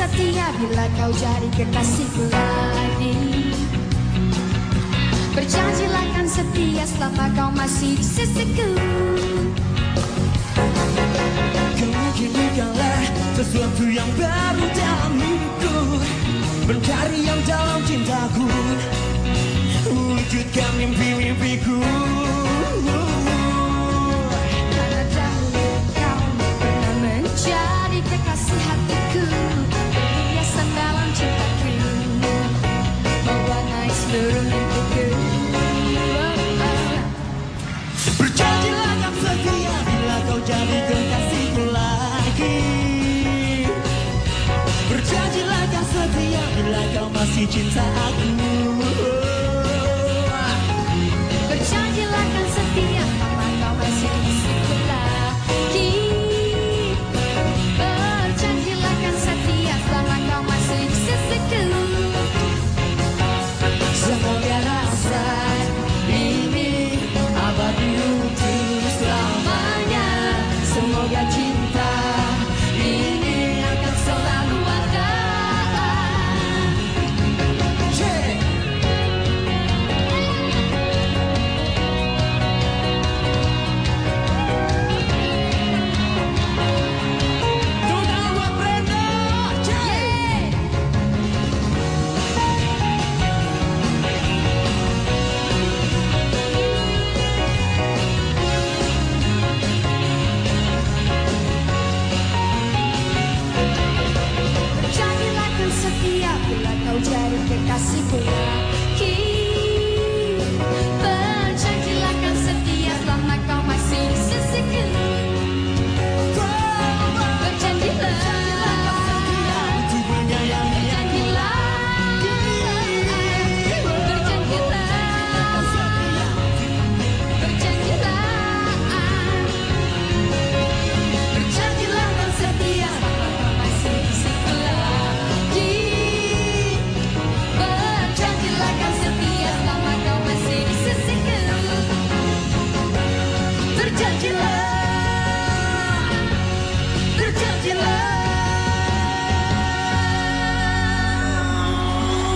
setia bila kau jadi kekasihku lagi. Berjanjilah kan setia selama kau masih di sisiku. Kemungkinkanlah sesuatu yang baru dah Bila kau masih cinta aku terjadilah